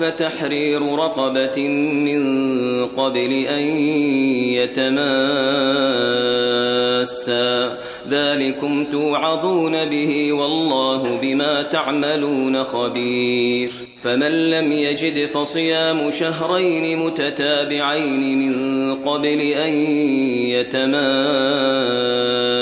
فتحرير رقبة من قبل أن يتماسا. ذلكم توعظون به والله بما تعملون خبير. فمن لم يجد فصيام شهرين متتابعين من قبل أن يتماسا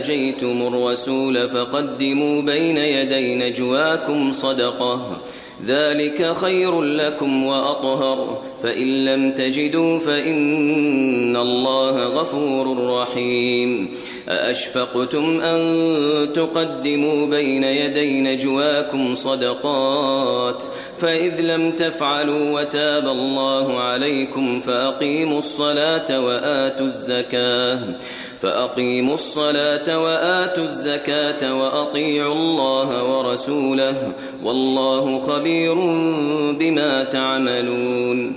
ناجيتم الرسول فقدموا بين يدي نجواكم صدقة. ذلك خير لكم وأطهر. فإن لم تجدوا فإن الله غفور رحيم. أأشفقتم أن تقدموا بين يدي نجواكم صدقات؟ فإذ لم تفعلوا وتاب الله عليكم فأقيموا الصلاة وآتوا الزكاة. فأقيموا الصلاة وآتوا الزكاة وأطيعوا الله ورسوله والله خبير بما تعملون